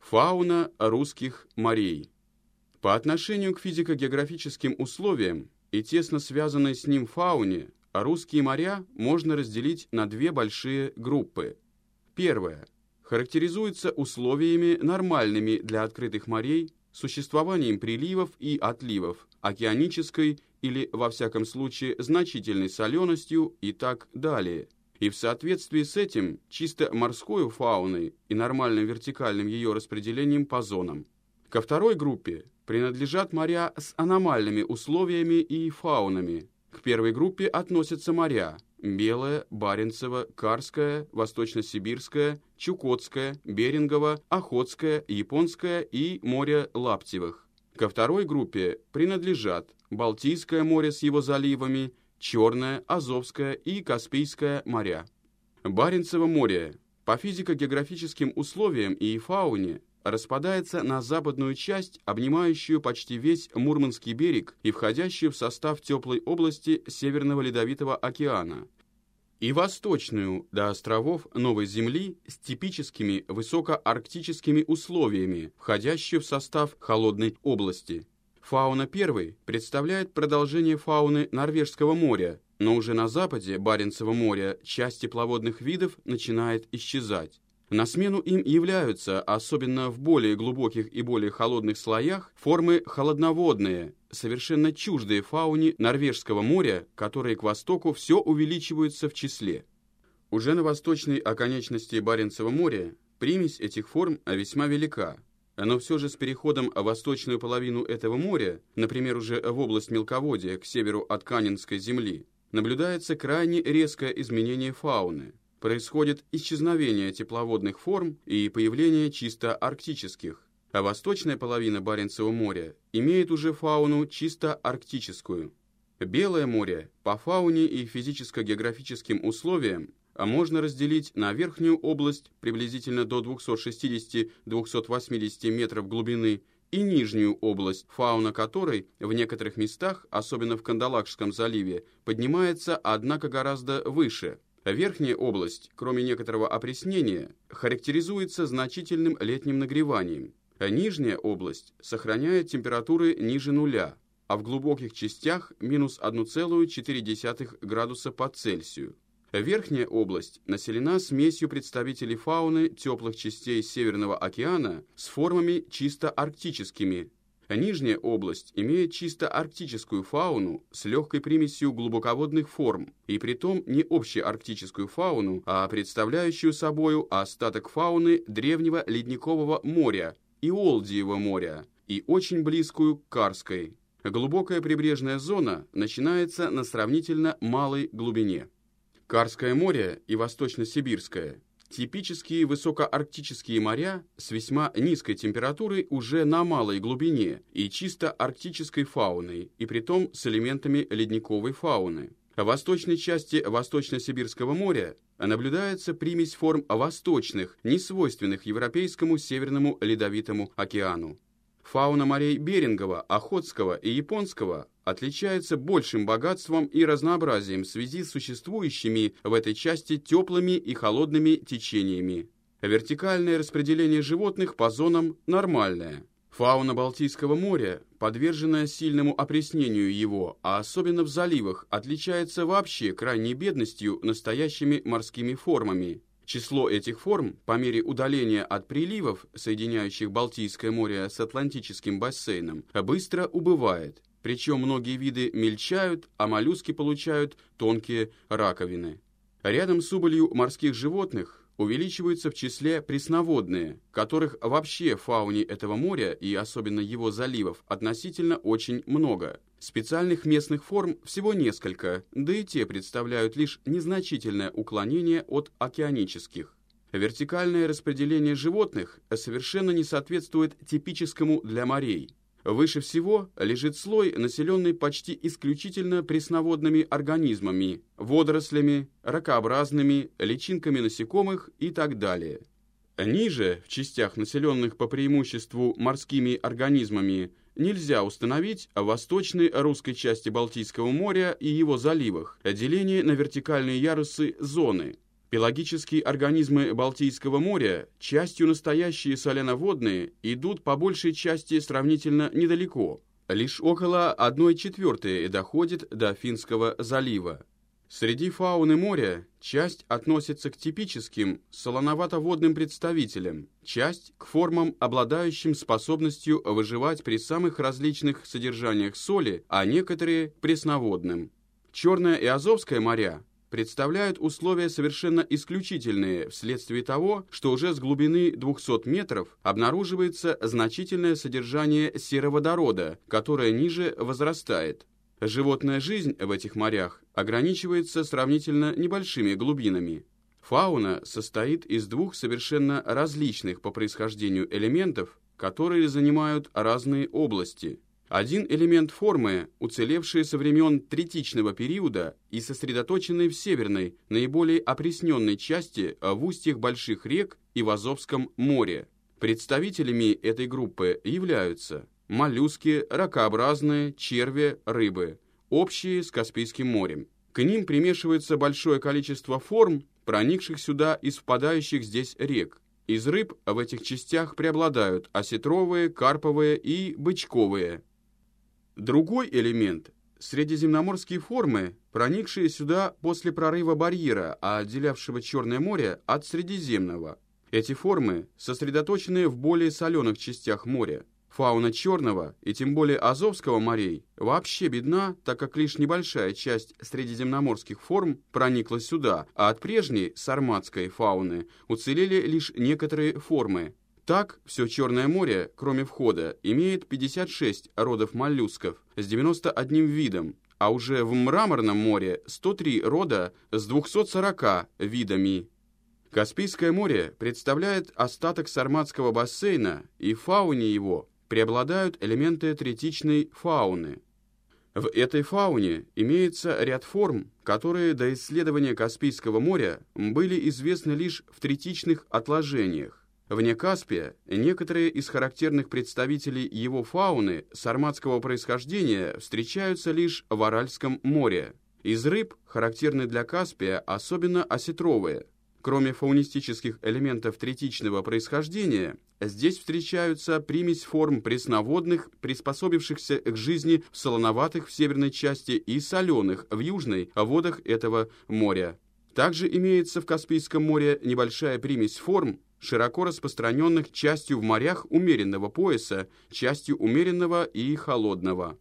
Фауна русских морей. По отношению к физико-географическим условиям и тесно связанной с ним фауне, русские моря можно разделить на две большие группы. Первая характеризуется условиями нормальными для открытых морей, существованием приливов и отливов, океанической или, во всяком случае, значительной соленостью и так далее. И в соответствии с этим чисто морской фауной и нормальным вертикальным ее распределением по зонам. Ко второй группе принадлежат моря с аномальными условиями и фаунами. К первой группе относятся моря Белое, Баренцево, Карское, Восточно-Сибирское, Чукотское, Берингово, Охотское, Японское и море Лаптевых. Ко второй группе принадлежат Балтийское море с его заливами, Черное, Азовское и Каспийское моря. Баренцево море по физико-географическим условиям и фауне распадается на западную часть, обнимающую почти весь Мурманский берег и входящую в состав теплой области Северного Ледовитого океана, и восточную до островов Новой Земли с типическими высокоарктическими условиями, входящую в состав холодной области. Фауна первой представляет продолжение фауны Норвежского моря, но уже на западе Баренцева моря часть тепловодных видов начинает исчезать. На смену им являются, особенно в более глубоких и более холодных слоях, формы холодноводные, совершенно чуждые фауне Норвежского моря, которые к востоку все увеличиваются в числе. Уже на восточной оконечности Баренцева моря примесь этих форм весьма велика, но все же с переходом в восточную половину этого моря, например, уже в область мелководья к северу от Канинской земли, наблюдается крайне резкое изменение фауны происходит исчезновение тепловодных форм и появление чисто арктических, а восточная половина Баренцева моря имеет уже фауну чисто арктическую. Белое море по фауне и физическо-географическим условиям можно разделить на верхнюю область приблизительно до 260-280 метров глубины и нижнюю область, фауна которой в некоторых местах, особенно в Кандалакшском заливе, поднимается, однако, гораздо выше – Верхняя область, кроме некоторого опреснения, характеризуется значительным летним нагреванием, а нижняя область сохраняет температуры ниже нуля, а в глубоких частях минус 1,4 градуса по Цельсию. Верхняя область населена смесью представителей фауны теплых частей Северного океана с формами чисто арктическими, Нижняя область имеет чисто арктическую фауну с легкой примесью глубоководных форм, и притом не общеарктическую фауну, а представляющую собою остаток фауны древнего ледникового моря, Иолдиева моря, и очень близкую к Карской. Глубокая прибрежная зона начинается на сравнительно малой глубине. Карское море и Восточно-Сибирское Типические высокоарктические моря с весьма низкой температурой уже на малой глубине и чисто арктической фауной, и притом с элементами ледниковой фауны. В восточной части Восточно-Сибирского моря наблюдается примесь форм восточных, несвойственных Европейскому Северному Ледовитому океану. Фауна морей Берингова, Охотского и Японского отличается большим богатством и разнообразием в связи с существующими в этой части теплыми и холодными течениями. Вертикальное распределение животных по зонам нормальное. Фауна Балтийского моря, подверженная сильному опреснению его, а особенно в заливах, отличается вообще крайней бедностью настоящими морскими формами. Число этих форм по мере удаления от приливов, соединяющих Балтийское море с Атлантическим бассейном, быстро убывает. Причем многие виды мельчают, а моллюски получают тонкие раковины. Рядом с убылью морских животных увеличиваются в числе пресноводные, которых вообще в фауне этого моря и особенно его заливов относительно очень много. Специальных местных форм всего несколько, да и те представляют лишь незначительное уклонение от океанических. Вертикальное распределение животных совершенно не соответствует типическому для морей. Выше всего лежит слой, населенный почти исключительно пресноводными организмами, водорослями, ракообразными, личинками насекомых и так далее. Ниже, в частях, населенных по преимуществу морскими организмами, нельзя установить в восточной русской части Балтийского моря и его заливах деление на вертикальные ярусы зоны. Пелагические организмы Балтийского моря, частью настоящие соленоводные, идут по большей части сравнительно недалеко. Лишь около 1 четвертой доходит до Финского залива. Среди фауны моря часть относится к типическим солоновато-водным представителям, часть к формам, обладающим способностью выживать при самых различных содержаниях соли, а некоторые – пресноводным. Черное и Азовское моря представляют условия совершенно исключительные вследствие того, что уже с глубины 200 метров обнаруживается значительное содержание сероводорода, которое ниже возрастает. Животная жизнь в этих морях ограничивается сравнительно небольшими глубинами. Фауна состоит из двух совершенно различных по происхождению элементов, которые занимают разные области – один элемент формы, уцелевший со времен третичного периода и сосредоточенный в северной, наиболее опресненной части в устьях больших рек и в Азовском море. Представителями этой группы являются моллюски, ракообразные, черви, рыбы, общие с Каспийским морем. К ним примешивается большое количество форм, проникших сюда из впадающих здесь рек. Из рыб в этих частях преобладают осетровые, карповые и бычковые – Другой элемент – средиземноморские формы, проникшие сюда после прорыва барьера, отделявшего Черное море от Средиземного. Эти формы сосредоточены в более соленых частях моря. Фауна Черного и тем более Азовского морей вообще бедна, так как лишь небольшая часть средиземноморских форм проникла сюда, а от прежней сарматской фауны уцелели лишь некоторые формы, так, все Черное море, кроме входа, имеет 56 родов моллюсков с 91 видом, а уже в Мраморном море 103 рода с 240 видами. Каспийское море представляет остаток Сарматского бассейна, и в фауне его преобладают элементы третичной фауны. В этой фауне имеется ряд форм, которые до исследования Каспийского моря были известны лишь в третичных отложениях. Вне Каспия некоторые из характерных представителей его фауны сарматского происхождения встречаются лишь в Аральском море. Из рыб характерны для Каспия особенно осетровые. Кроме фаунистических элементов третичного происхождения, здесь встречаются примесь форм пресноводных, приспособившихся к жизни в солоноватых в северной части и соленых в южной водах этого моря. Также имеется в Каспийском море небольшая примесь форм, широко распространенных частью в морях умеренного пояса, частью умеренного и холодного.